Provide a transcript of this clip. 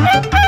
Bye.